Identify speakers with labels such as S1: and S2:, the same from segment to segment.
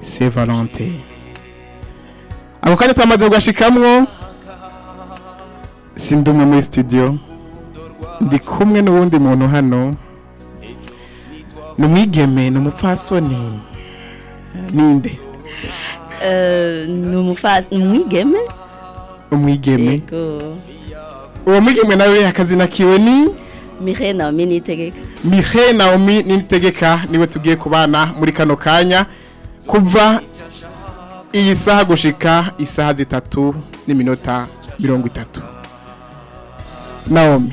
S1: se valente ako kanya twamaze kugashikamwo si umwe muri studio ndi kumwe n'uwundi muntu hano ni umwigeme ni umupfasoni ninde
S2: eh, ni umwigeme
S1: umwigeme uwo mwigeme nawe akazina kiwe ni
S2: mihe naomi nitegeka
S1: mihe naomi nitegeka niwe tugiye kubana muri kano kanya kuva iyi saha gushika isaha zitatu n'iminota mirongo itatu nawomi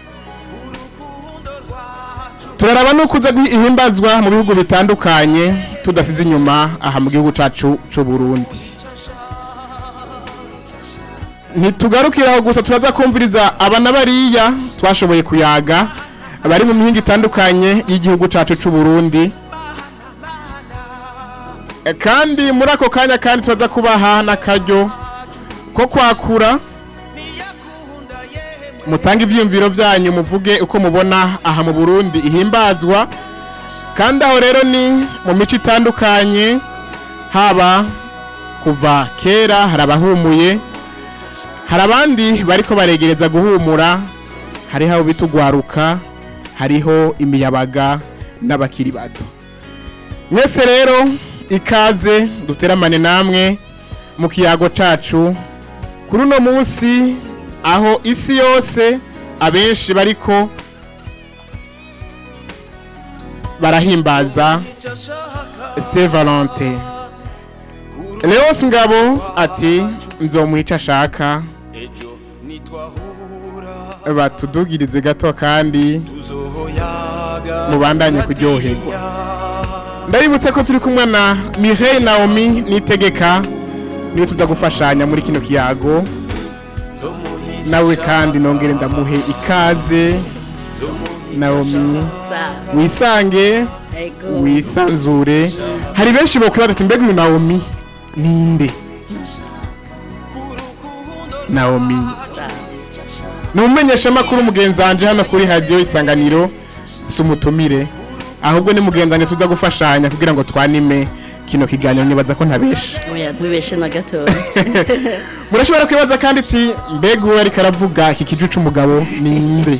S1: turaraba nuko uza ihimbazwa mu bihugu bitandukanye tudasize inyuma aha mu gihugu cyacu cy'u Burundi ntitugarukiraho gusa turaza kumviriza abana bariya twashoboye kuyaga bari mu mihinga itandukanye y'igihugu cyacu cy'u Burundi kandi muri ako kanya kandi turaza kubaha n'akaryo ko kwakura mutange ibyiyumviro byanyu muvuge uko mubona aha mu burundi ihimbazwa kandi aho rero ni mu mico itandukanye haba kuva kera hari abahumuye hari abandi bariko baregereza guhumura hariho abo bita ugwaruka hariho imiyabaga n'abakiri bato mwese rero ikaze duteramane namwe mu kiyago cacu kuri uno munsi aho isi yose abenshi bariko barahimbaza se valente leos ngabo ati nzomwica ashaka batudugirize gato kandi mubandanye kuryoherwa ndabibutse ko turi kumwe na mireille naomi nitegeka niyo tuza gufashanya muri kino kiyago nawe kandi nongere ndamuhe ikaze naomi wisange wisanzure hari benshi bakwibaza ati mbega uyu naomi ninde naomi ni umumenyeshamakuru mugenzi hano kuri hadiyo isanganiro si umutumire ahubwo ni mugenzi tuza gufashanya kugira ngo twanime kino kiganiro nibaza ko
S2: ntabeshe ntibeshe na gatoya
S1: murashobora kwibaza kandi ati mbega uwo ariko aravuga iki kijucu cy'umugabo ni inde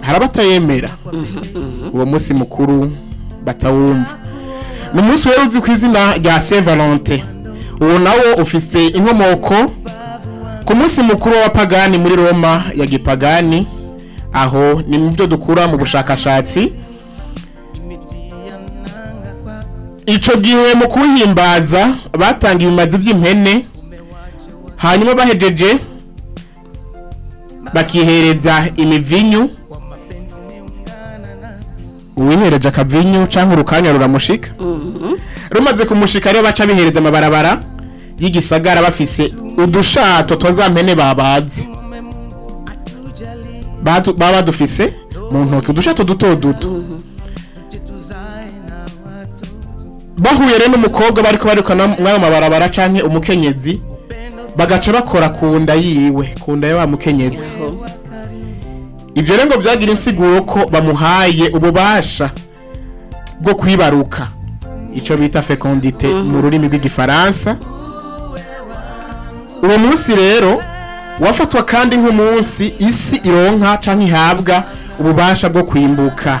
S1: hari abatayemera mhm. uwo munsi mukuru batawumva ni umunsi wari uzi ku izina rya sevalente uwo nawo ufise inkomoko ku munsi mukuru w'abapagani muri roma ya gipagani aho ni mu byo dukura mu bushakashatsi icyo gihe mu kuhimbaza batanga ibimazi by'impene hanyuma bahejeje bakihereza imivinyu uwihereje akavinyu cyangwa urukanya ruramushika mhm. rumaze kumushika rero baca bihereza amabarabara y'igisagara bafise udushato twazampene babaze baba badufise mu ntoki udushato duto duto mhm. bahuye rero n'umukobwa bari kubarikana muri ayo mabarabara cyangwa umukenyezi bagaca bakora ku nda yiwe ku nda ya mukenyezi ibyo rero ngo byagira insiguro ko bamuhaye ububasha bwo kwibaruka icyo bita fekondite mhm. mu rurimi rw'igifaransa uwo munsi rero wafatwa kandi nk'umunsi isi ironka cyangwa ihabwa ububasha bwo kwimbuka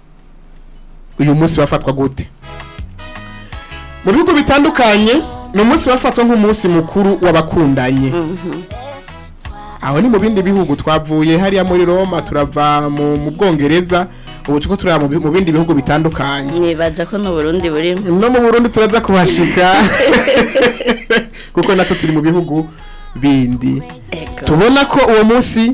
S1: uyu munsi bafatwa gute mu bihugu bitandukanye ni umunsi wafatwa nk'umunsi mukuru w'abakundanye aho ni mu bindi bihugu twavuye hariya muri roma turava mu bwongereza ubu tuko turi mu bindi bihugu bitandukanye
S2: nibaza ko no Burundi burimo
S1: no mu Burundi turaza kubashika kuko natwo turi mu bihugu bindi tubona ko uwo munsi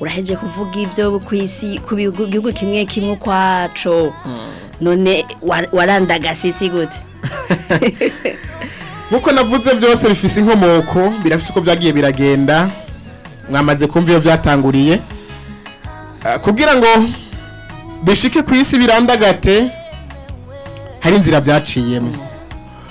S2: uraheje kuvuga ibyo ku isi ku gihugu kimwe kimwe ukwacu mm. none warandagasi gute
S1: nkuko navuze byose bifise inkomoko birafise uko byagiye biragenda mwamaze kumva iyo byatanguriye ah, kugira ngo bishike ku isi birandagate hari inzira byaciyemo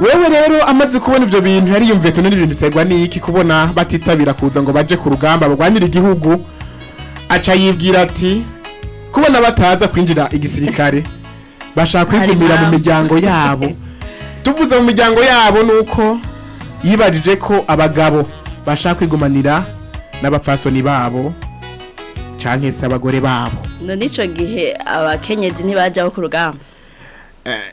S1: wewe rero amaze kubona ibyo bintu yari yariyumvete n'ibintu biterwa n'iki kubona batitabira kuza ngo baje ku rugamba barwanire igihugu aca yibwira ati kubona bataza kwinjira igisirikare bashaka kwigumira mu miryango yabo tuvuze mu miryango yabo ni uko yibajije ko abagabo bashaka kwigumanira n'abapfasoni babo cyangwa se abagore babo
S2: n'icyo gihe abakenyezi ntibajyaho ku rugamba eh,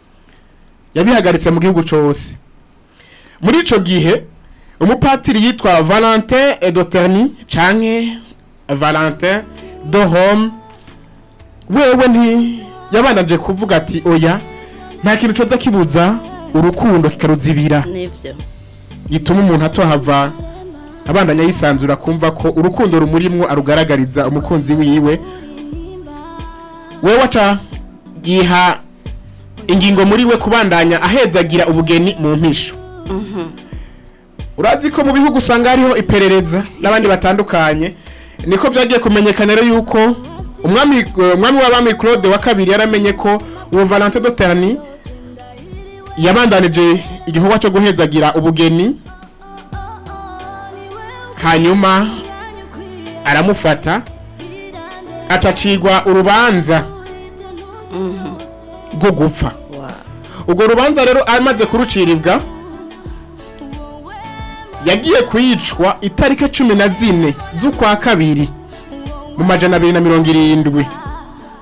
S1: yabihagaritse mu gihugu cyose muri icyo gihe umupatiri yitwa valentin edotani canke valentin dohome wewe ntiyabandanje kuvuga ati oya nta kintu cyose kibuza urukundo kikaruzibira gituma umuntu atohava abandanya yisanzura kumva ko urukundo rumurimwo arugaragariza umukunzi wiwe wewe aca yiha ingingo muri we kubandanya ahezagira ubugeni mu mpisho mhm. urazi ko mu bihugu usanga hariho iperereza n'abandi batandukanye niko byagiye kumenyekana rero y'uko eh, umwami w'abami claude wa kabiri yaramenye ko uwo valante doterani yabandanije igikorwa cyo guhezagira ubugeni hanyuma aramufata atacigwa urubanza mm-hmm. rwo gupfa ubwo rubanza rero amaze kuruciribwa yagiye kuyicwa itariki cumi na zine z'ukwa kabiri mu majana abiri na mirongo irindwi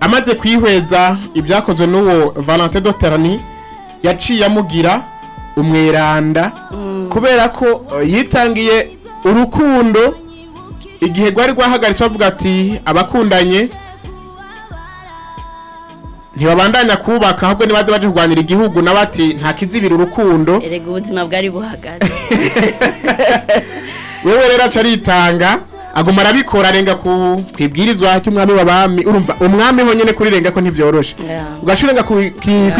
S1: amaze kwihweza ibyakozwe n'uwo valentin doterani yaciye amugira umweranda mm. kubera ko uh, yitangiye urukundo igihe rwari rwahagaritse bavuga ati abakundanye ntibabandanya kubaka ahubwo nibaze baje kurwanira igihugu nabati nta ntakizibira urukundo
S2: erega ubuzima bwari buhagaze
S1: wewe rero acaritanga aguma arabikora arenga ku kwibwirizwa cy'umwami w'abami urumva umwami ho nyene kuri renga
S2: ko
S1: ntivyoroshe ugashurenga ku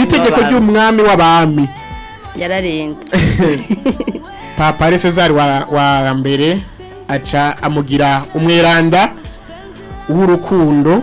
S1: itegeko ry'umwami w'abami
S2: yararenga
S1: papa ari Cesar wa mbere aca amugira umweranda w'urukundo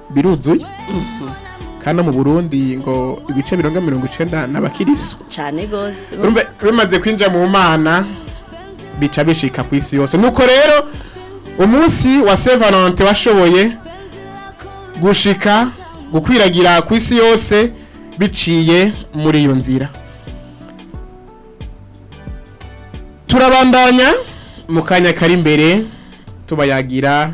S1: biruzuye mhm. kandi mu burundi ngo ibice birenga mirongo icyenda n'abakirisu
S2: cyane
S1: rwose bimaze kwinjira mu mana bica bishika ku isi yose nuko rero umunsi wa sevalante washoboye gushika gukwiragira ku isi yose biciye muri iyo nzira turabandanya mu kanya kari imbere tubayagira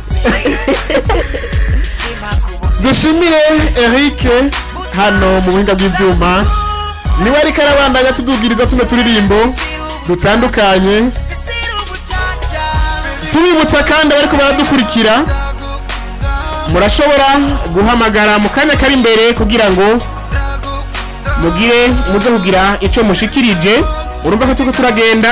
S1: dushimire eric hano mu buhinga bw'ibyuma niwe ariko arabandanya tudubwiriza tumwe turirimbo dutandukanye tubibutsa kandi abari ko baradukurikira murashobora guhamagara mu kanya kari imbere kugira ngo mugire muze kugira icyo mushikirije urumva ko turiko turagenda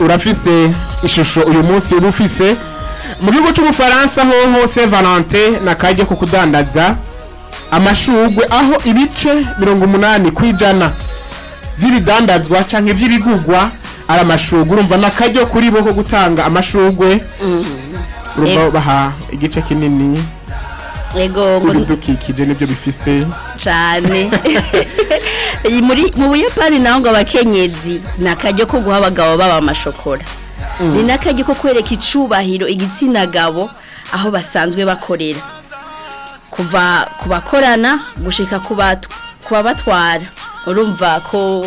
S1: urafise ishusho uyu munsi uba ufise mu gihugu cy'ubufaransa hoho se valante ni akajya ko kudandaza amashugwe aho ibice mirongo umunani ku ijana by'ibidandazwa cyangwa iby'ibigugwa ari amashugwe urumva na akajya kuri bo ko gutanga amashugwe
S2: mm-hmm.
S1: baha igice kinini ibidukikije nibyo bifise
S2: cyane mu buyapani naho ngo abakenyezi ni akaryo ko guha abagabo baba amashokora mm. ni n'akaryo ko kwereka icubahiro igitsina gabo aho basanzwe bakorera kuva ku bakorana gushika ku batwara urumva ko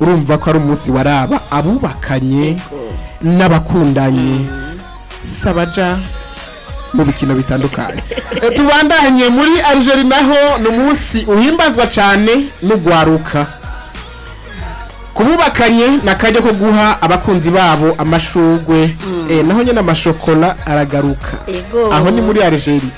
S2: urumva
S1: ko ari umunsi waraba abubakanye n'abakundanye mm. sabaja mu bikino bitandukanye eh, tubandanye muri arijeri naho ni umunsi uhimbazwa cyane n'ugwaruka kububakanye ni akajya ko guha abakunzi babo amashugwe hmm. eh, naho nyine amashokora aragaruka aho ni muri
S2: arijeri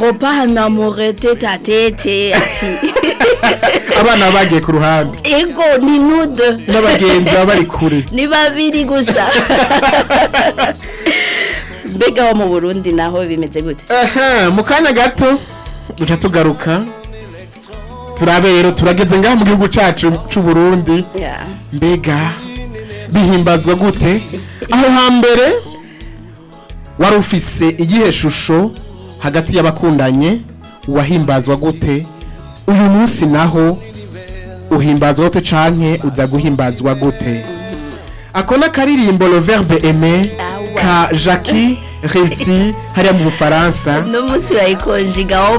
S2: ropa na morete tatete ati
S1: abana bagiye ku ruhande
S2: ego ni nude
S1: n'abagenzi baba bari kure
S2: ni babiri gusa mbega ho mu burundi naho bimeze gute
S1: aha mu kanya gato duca tugaruka turabe turageze ngaha mu gihugu cyacu cy'u Burundi mbega bihimbazwa gute aho hambere wari ufise igihe shusho hagati y'abakundanye wahimbazwa gute uyu munsi naho uhimbazwa gute canke uza guhimbazwa gute ako karirimbo loverbe eme ka jackie resi hariya mu bufaransa
S2: n'umunsi bayikonjigaho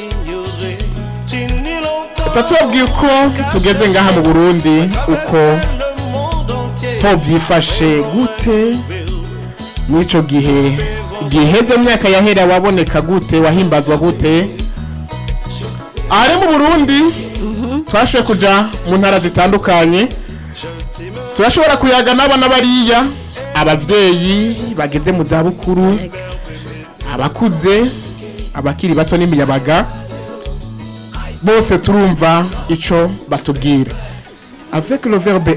S1: tatubabwiye uko tugeze ngaha mu burundi uko gute giheze myaka yahera waboneka gute wahimbazwa gute ari mu burundi mhm. twashoboye kujya mu ntara zitandukanye turashobora kuyaga n'abana bariya ababyeyi bageze mu zabukuru abakuze abakiri bato n'imiyabaga bose turumva icyo batubwira avec le verbe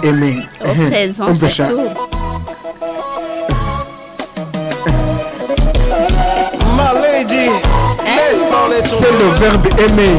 S1: C'est le verbe aimer.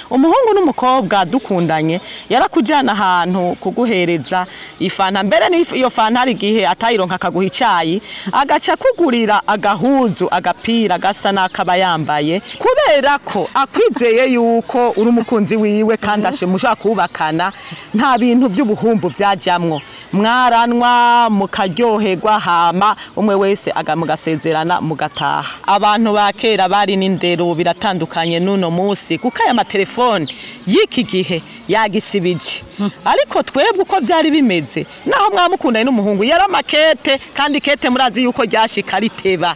S3: umuhungu n'umukobwa dukundanye yarakujyana ahantu kuguhereza ifana mbere n'iyo fanta hari igihe atayironka akaguha icyayi agaca kugurira agahuzu agapira gasa n'akaba yambaye kubera ko akwizeye yuko uri umukunzi wiwe kandi mhm. ashimuje kubakana nta bintu by'ubuhumbu byajyamwo mwaranwa mukaryoherwa hama umwe wese mugasezerana mugataha abantu ba kera bari n'indero biratandukanye n'uno munsi kuko aya matelefone y'iki gihe yagisibije hmm. ariko twebwe uko byari bimeze naho mwamukundanye n'umuhungu yari amakete kandi kete murazi yuko ryashika riteba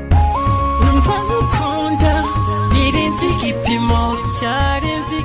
S4: numva gukunda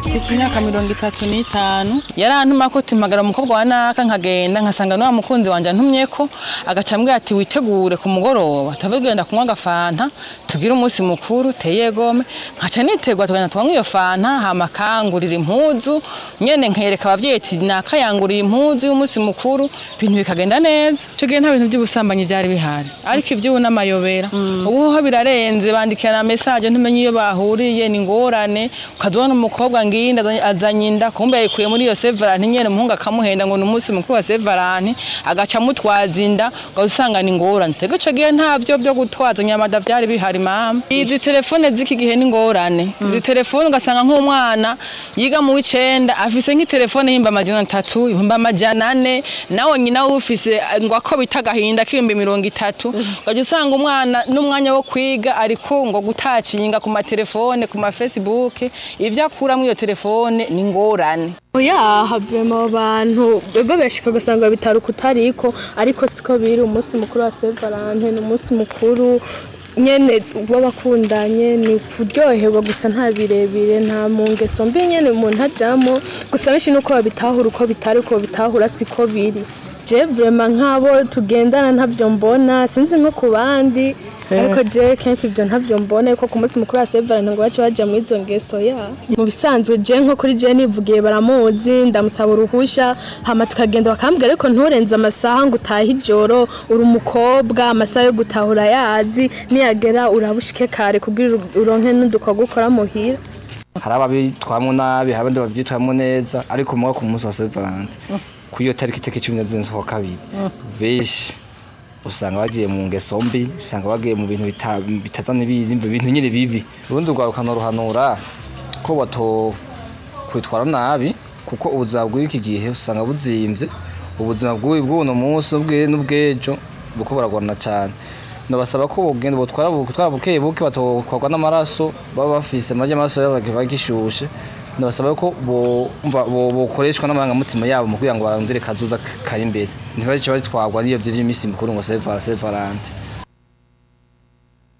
S3: mfite imyaka mirongo itatu n'itanu yarantuma ko tumpagara umukobwa wa naka nkagenda nkasanga n'uwa mukunzi wanjye antumye ko agaca ambwira ati witegure ku mugoroba tugenda kunywa agafanta tugire umunsi mukuru teye gome nkaca nitegura tugenda tunywa iyo fanta hama kangurira impuzu nyene nkereka abavyeyi ati nakayanguriye impuzu y'umunsi mukuru ibintu bikagenda neza ico gihe nta bintu by'ubusambanyi byari bihari ariko ivy'ubu n'amayobera mm. ubu ho birarenze na mesaje ntumenye iyo bahuriye nyene ingorane
S5: ukazona umukobwa nginda azanye inda kumbe yayikuye muri iyo sevaranti nyene umuhungu akamuhenda ngo n'umunsi mukuru wa sevaranti agaca mutwaza inda ugasanga ni ingorane tego ico gihe ntavyo byo gutwaza nyamada byari bihari mama mm. izi telefone z'iki gihe ni ingorane mm. izi telefone ugasanga nk'umwana yiga mu icyenda afise nk'itelefone y'imba amajana atatu imba amajana ane nawe nyina ufise eh, ngo ako bita agahinda k'ibihumbi mirongo itatu mm. ugaca usanga umwana n'umwanya wo kwiga ariko ngo gutacinga ku matelefone ku facebook ibyo akura muri iyo telefone ni ingorane
S6: oya havuyemo abantu begobesheka ugasanga bitari kutariko ariko siko biri umunsi mukuru wa Saint Valentin ni umunsi mukuru nyene w'abakundanye ni kuryoherwa gusa nta birebire nta mu ngeso mbi nyene umuntu ajamo gusa benshi nuko babitahura uko bitari uko bitahura siko biri je vrema nk'abo tugendana ntabyo mbona sinzi nko ku bandi eh. ariko je kenshi ibyo ntabyo mbona yuko ku munsi mukuru wa sevara ngo baca baja muri izo ngeso ya mu bisanzwe je nko kuri je nivugiye baramuzi ndamusaba uruhushya hama tukagenda bakambwira ariko nturenze amasaha ngo utahe ijoro uri umukobwa amasaha yo gutahura yazi niyagera urabushike kare kubwira uronke n'udukorwa ukora muhira
S7: hari ababitwamo nabi hari abandi babyitwamo neza ariko muba ku munsi wa sevarante mm. ku iyo tariki itariki cumi n'ebyiri z'ukwa kabiri benshi usanga bagiye mu ngeso mbi usanga bagiye mu bintu bitazana bintu nyine bibi urundi rwawe ukanorohanura ko bato kwitwara nabi kuko ubuzima bw'iki gihe usanga buzinze ubuzima bw'uno munsi n'ubw'ejo kuko buragorana cyane nabasaba ko ubugendo butwara buke buke batokwarwa n'amaraso baba bafise amaraso y'abagishushe ndabasaba ko bokoreshwa n'amarangamutima yabo mu kugira ngo barandure kazoza kari imbere ntibace batwagwa n'iyo by'iminsi mikuru ngo
S8: sevara sevarante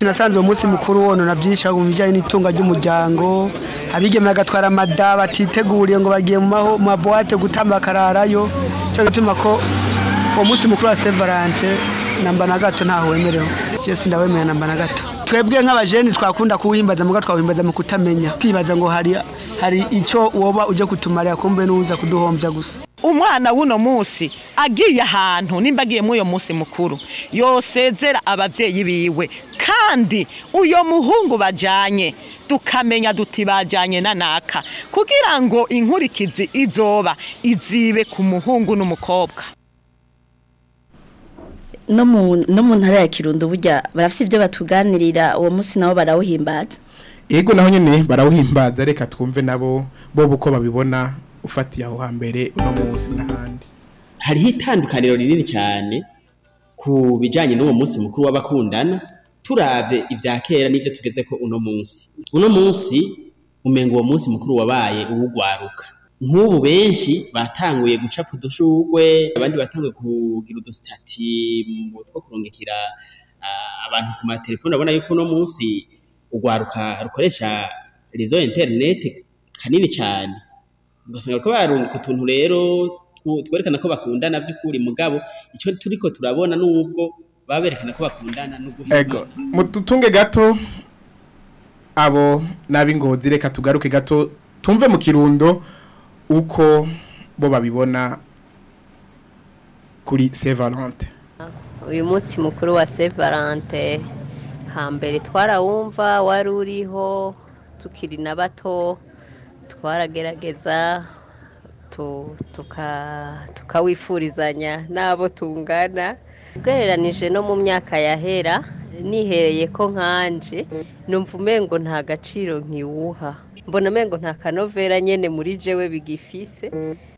S9: nasanze uwo munsi mukuru wonona byinshi mu bijyanye n'itunga ry'umuryango abigeme bagatwara amada batiteguriye ngo bagiye mu mabuwate gutamba bakararayo cyo gituma ko uwo munsi mukuru wa sevalante namba na gato ntaho wemerewe jesi ndawemeye namba na gato twebwe nk'abajeni twakunda kuwimbaza muga twawimbaza mu kutamenya twibaza ngo hari hari icyo woba ujya kutumarira kumbe n'uza kuduhombya gusa
S3: umwana w'uno munsi agiye ahantu nimba agiye muri uyo munsi mukuru yosezera ababyeyi biwe kandi uyu muhungu bajyanye tukamenya duti bajyanye na naka kugira ngo inkurikizi izoba izibe ku muhungu n'umukobwa
S2: no mu ntara ya kirundo burya barafite ibyo batuganirira uwo munsi nabo barawuhimbaza
S1: yego naho nyine barawuhimbaza reka twumve nabo bo uko babibona ufatiye aho hambere uno munsi n'ahandi
S10: hariho itandukaniro rinini cyane ku bijyanye n'uwo munsi mukuru w'abakundana turabye ibya kera n'ibyo tugeze ko uno munsi uno munsi umenga uwo munsi mukuru wabaye uwugwaruka nk'ubu benshi batanguye guca udushurwe abandi batanguye kugira udusitati two kurungikira ah, abantu ku matelefone abona yuko uno munsi urwaruka rukoresha rezo interineti kanini cyane ugasanga bariko barunguka utuntu rero twerekana ko bakundana by'ukuri mugabo icyo turi ko turabona n'ubwo baba berekana ko bakundana
S1: n'uguhimba mututunge gato abo n'ab'ingozi reka tugaruke gato tumve mu kirundo uko bo babibona kuri sevalante
S11: uyu munsi mukuru wa sevalante hambere twarawumva wari uriho tukiri na bato twaragerageza tukawifurizanya n'abo tungana ugereranije no mu myaka yahera nihereye ko nkanje numva umengo nta gaciro nkiwuha mbona umengo nta kanovera nyene muri jewe bigifise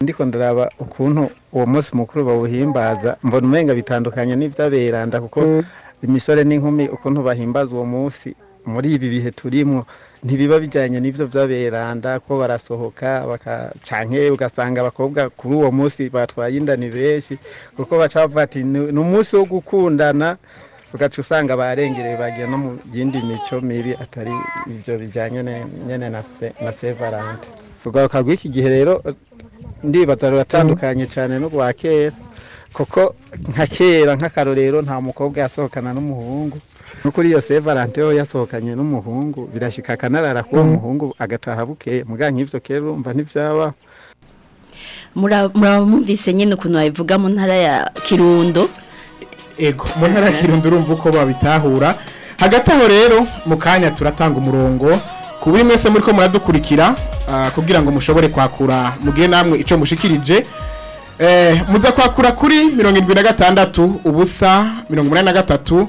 S12: ndiko ndaraba ukuntu uwo munsi mukuru bawuhimbaza mbona umwenga bitandukanye n'iby'aberanda kuko mm. imisore n'inkumi ukuntu bahimbaza uwo munsi muri ibi bihe turimo ntibiba bijyanye n'ibyo by'aberanda ko barasohoka bakacanke ugasanga abakobwa kuri uwo munsi batwaye inda ni benshi kuko baca bavuga ati ni umunsi wo gukundana ugaca usanga barengereye bagiye no mu yindi mico mibi atari ibyo bijyanye nyine na sevarante urwaruka rw'iki gihe rero ndibaza ruratandukanye cyane n'urwa kera kuko nka kera nk'akarorero nta mukobwa yasohokana n'umuhungu no kuri iyo sevarante yo yasohokanye n'umuhungu birashyika akanarara k'uwo mm. muhungu agataha bukeye muga nk'ibyo kera urumva
S2: ntibyabaho muraba nyine ukuntu babivuga mu ntara ya kirundo
S1: ego mu ntara ya kirundo urumva uko babitahura hagati aho rero mu kanya turatanga umurongo ku buri mwese muri ko muradukurikira ah, kugira ngo mushobore kwakura mugire namwe icyo mushikirije eh, muza kwakura kuri mirongo irindwi na gatandatu ubusa mirongo inani na gatatu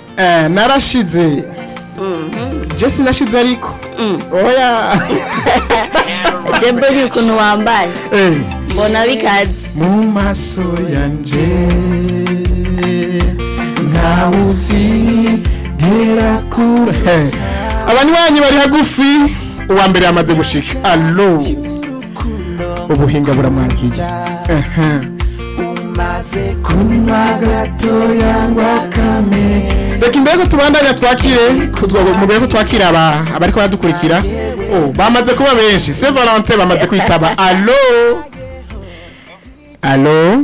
S1: eh, narashize mhm. jesi nashize ariko mm. oya
S2: jembe ni ukuntu wambaye
S1: eh.
S2: mbona bikaze
S1: mu maso yanjye ntawe uzigera kure eh. abanywanyi bari hagufi uwa mbere yamaze gushika alo ubuhinga buramwangiye
S13: maze kunywa gatoya ngo akame
S1: reka imbere ko tubandanya twakire mu bihe ko twakira abari kubadukurikira bamaze kuba benshi se valante bamaze kwitaba alo alo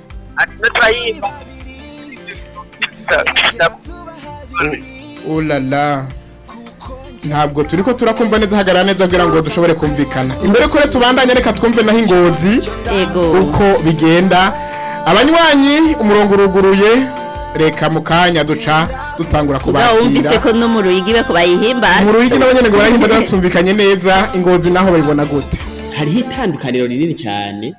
S14: urara ntabwo
S1: turi ko turakumva neza hagarara neza kugira ngo dushobore kumvikana imbere kure tubandanye reka twumve naho ingozi uko bigenda abanywanyi umurongo uruguruye reka mu kanya duca dutangura
S2: kubakira wumvise ko no mu ruyigi bako bayihimbaza
S1: mu ruyigi nabo ngo barahimbaza batumvikanye neza ingozi naho bayibona gute
S10: hariho itandukaniro rinini cyane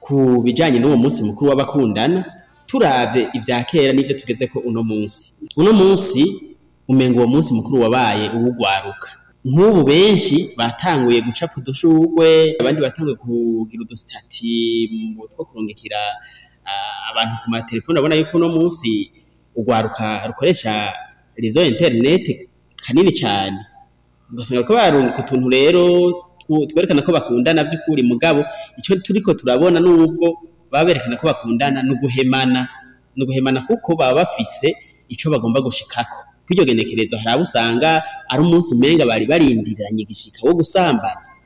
S10: ku bijyanye n'uwo munsi mukuru w'abakundana turabye ibya kera n'ibyo tugeze ko uno munsi uno munsi umenga uwo munsi mukuru wabaye uwugwaruka nk'ubu benshi batanguye gucapa udushurwe abandi batanguye kugira udusitati two kurungikira ah, abantu ku matelefone abona yuko uno munsi ugwaruka rukoresha rezo interineti kanini cyane ugasanga ko barunguka utuntu rero twerekana ko bakundana by'ukuri mugabo icyo turiko turabona n'ubwo baba berekana ko bakundana no guhemana no guhemana kuko baba bafise icyo bagomba gushikako kuri genekerezo hari abo usanga ari umunsi umenga bari barindiriranye igishika wo gusambana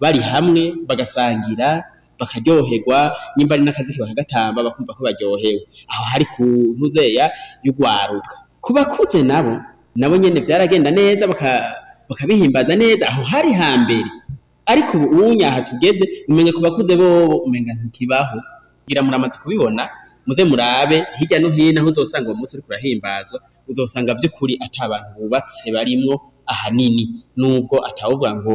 S10: bari hamwe bagasangira bakaryoherwa nimba ari n'akazi bakagatamba bakumva ko baryohewe aho hari ku ntuzeya y'urwaruka ku bakuze nabo nabo nyine byaragenda neza bakabihimbaza neza aho hari hambere ariko ubu nyaha tugeze umenya ku bakuze bobo umenya ntikibaho ngira muramaze kubibona muze murabe hirya no hino aho uzosanga uwo munsi uriko urahimbazwa uzosanga by'ukuri ata bantu bubatse barimwo ahanini nubwo atawuvuga ngo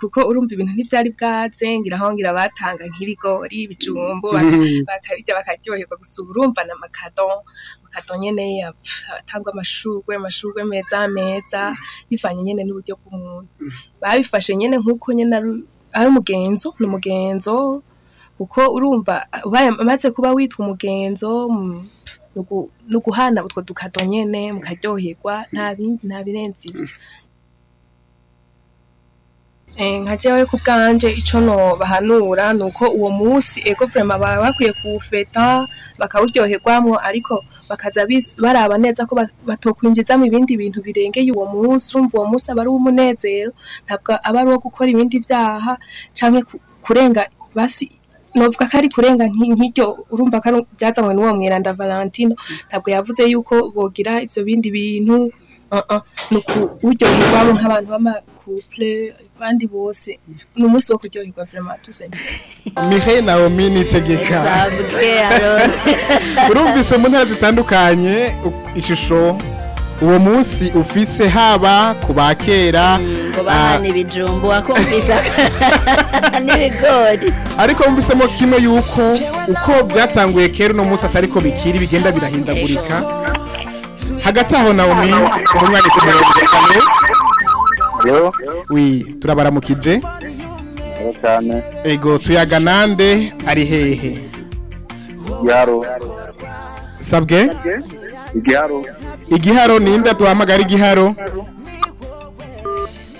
S15: kuko urumva ibintu ntibyari bwaze ngira aho ngira batanga nk'ibigori ibijumbu bakabirya bakaryoherwa gusa urumva na makadon amakato nyene atangwa amashurwe amashurwe meza meza bivanye nyene n'uburyo bw'umuntu babifashe nyene nk'uko nyene ari umugenzo ni umugenzo kuko urumva umaze kuba witwa umugenzo mm, nuguhana utwo dukato nyene mukaryoherwa nta bindi nta birenze ivyo Eh, nka jewe ku bwanje no bahanura ni uko uwo munsi ego eh, vrema baba bakwiye kuwufeta bakawuryoherwamwo ariko bakaza baraba neza ko batokwinjizamwo ibindi bintu birengeye uwo munsi urumva uwo munsi aba ari uw'umunezero ntabwo aba ari uwo gukora ibindi byaha cyangwa kurenga basi novuga ko ari kurenga nk'iryo urumva ko byazanywe n'uwo mweranda valentino ntabwo yavuze yuko bogira ibyo bindi bintu uh-uh, ni ukuryoherwamo nk'abantu b'ama couple bandi bose ni umunsi wo kuryoherwa vraiment tous
S1: Mireille Naomi nitegeka urumvise mu ntara zitandukanye ishusho uwo munsi ufise haba ku bakera
S2: ah, ngo ibijumbu wakumvisa n'ibigori
S1: ariko wumvisemo kimwe yuko uko byatanguye kera uno munsi atari ko bikiri bigenda birahindagurika hagati aho nawe umwanya ku mirongo itanu wi turabaramukije ego tuyaga nande ari hehe
S14: igiharo
S1: sabwe
S14: igiharo
S1: igiharo ninde duhamagara igiharo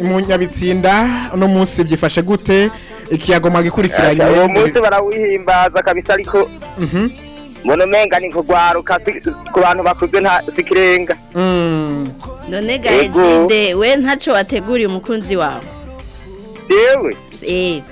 S14: mu
S1: nyabitsinda uno munsi byifashe gute ikiyagoma magikurikiranye
S14: uwo munsi barawihimbaza kabisa ariko
S1: mhm.
S14: mbona umenga ni kugwaruka ku bantu bakuze nta sikirenga
S1: mm.
S2: none ga we ntaco wateguriye umukunzi wawe
S14: jewe
S2: eh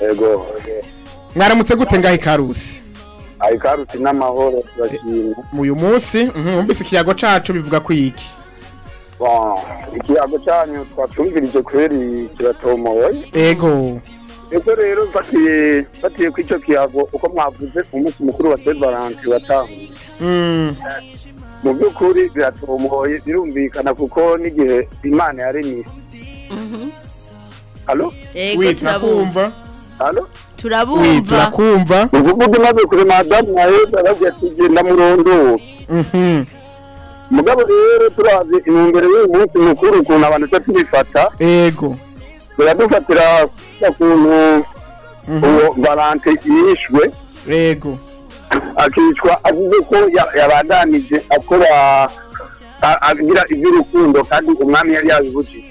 S14: yego
S1: mwaramutse gute
S16: ngaho ikarusi
S1: ayikaruti n'amahoro turashima
S16: uyu munsi mwumvise mhm, ikiyago cyacu bivuga ku iki
S1: ikiyago cyanyu twacumvirije kweri kiratomowe
S16: yego
S1: ego rero fatiye fatiye ku icyo kiyago uko mwavuze umunsi mukuru wa saint valentin
S16: mm.
S1: mu by'ukuri biratomoye birumvikana kuko n'igihe imana yaremye
S2: mhm.
S16: alo
S2: yego
S16: turakumva
S2: turabumva
S16: turakumva
S1: uvuga umaze kure madamu mwaheza bagiye kugenda murondoro
S16: mhm.
S1: mugabo rero turazi intumbero y'uyu munsi mukuru ukuntu abantu tuba tubifata
S16: yego
S1: biradufatira ukuntu mhm. uwo valante yishwe
S16: yego
S1: akicwa avuze ko yabandanije akora agira iby'urukundo kandi umwami yari yazibukije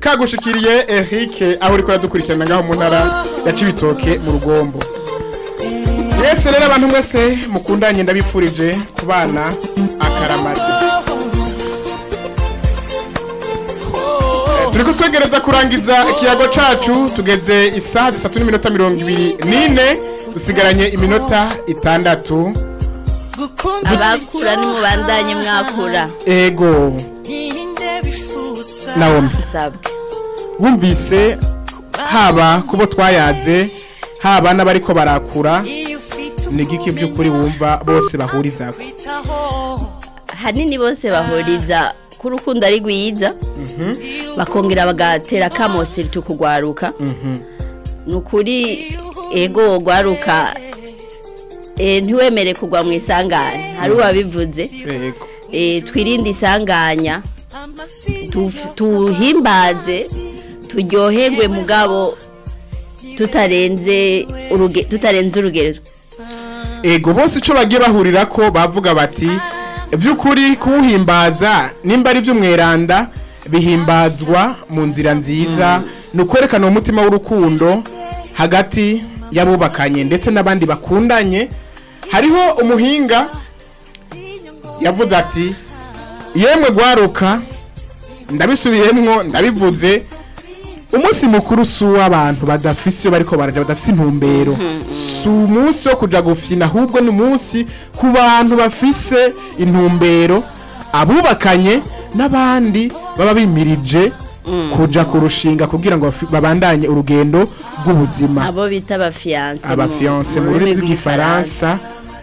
S1: kagushikiriye eric aho uriko uradukurikirana ngaho mu ntara ya cibitoke mu rugombo mwese rero abantu mwese mukundanye ndabifurije kubana akaramade eh, turi kutwegereza kurangiza ikiyago cyacu tugeze isaha zitatu n'iminota mirongo ibiri n'ine dusigaranye iminota itandatu
S2: abakura ni mwakura
S1: ego
S2: nawe
S1: wumvise haba kubo twayanze haba n'abariko barakura ni by'ukuri wumva bose bahuriza
S2: hanini bose bahuriza ko urukundo ari rwiza mhm. bakongera bagatera akamoseri tukugwaruka mhm. ni ukuri ego gwaruka e, ntiwemere kugwa mu isangane hari mhm.
S1: uwabivuze
S2: e, twirinde isanganya tuhimbaze turyoherwe mugabo tutarenze urugero
S1: ego bose icyo bagiye bahurira ko bavuga bati by'ukuri kuwuhimbaza nimba ari iby'umweranda bihimbazwa mu nzira nziza mm. ni ukwerekana umutima w'urukundo hagati y'abubakanye ndetse n'abandi bakundanye hariho umuhinga yavuze ati yemwe gwaruka ndabisubiyemo ndabivuze umunsi mukuru si uw'abantu badafise iyo bariko baraja badafise intumbero mhm. si umunsi wo kuja gufyina ahubwo ni umunsi ku bantu bafise intumbero abubakanye n'abandi baba bimirije mm. kuja kurushinga kugira ngo babandanye urugendo rw'ubuzima
S2: abo bita abafiyanse mu
S1: rurimi rw'igifaransa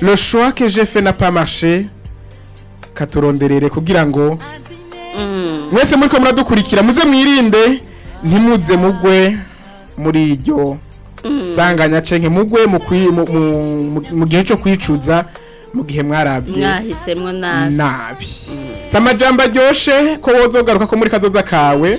S1: le choix que j'ai fait n'a pas marché katuronderere kugira ngo mm. mwese muri ko muradukurikira muze mwirinde ntimuze mugwe muri iryo sanganya cenke mugwe mu gihe cyo kwicuza mu gihe mwarabye
S2: mwahisemo nabi
S1: si amajyamba ko wozogaruka ko muri kazoza kawe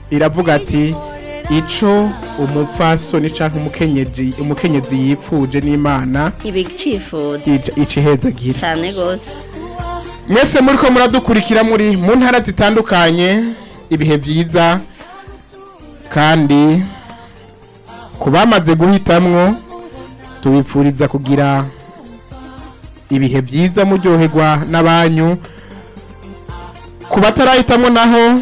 S1: iravuga ati ico umupfasoni cyangwa umukenyezi yipfuje n'imana icihezagira
S2: cyane rwose
S1: mwese muri ko muradukurikira muri mu ntara zitandukanye ibihe byiza kandi ku bamaze guhitamo tubipfuriza kugira ibihe byiza muryoherwa n'abanyu ku batarahitamo naho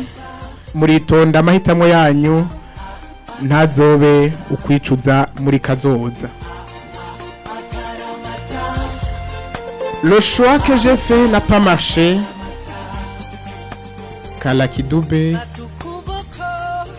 S1: muritonda amahitamo yanyu ntazobe ukwicuza muri kazoza le choix n'a pas marché kalakidube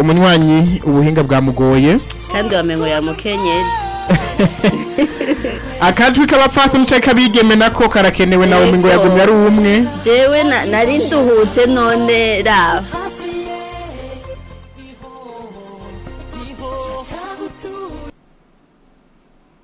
S1: umunywanyi ubuhinga bwamugoye
S2: kandi wamenye ngo
S1: akajwi k'abapfasi n'ice k'abigeme nako karakenewe nawe ngo yagumye ari umwe
S2: jewe nari nduhutse none raba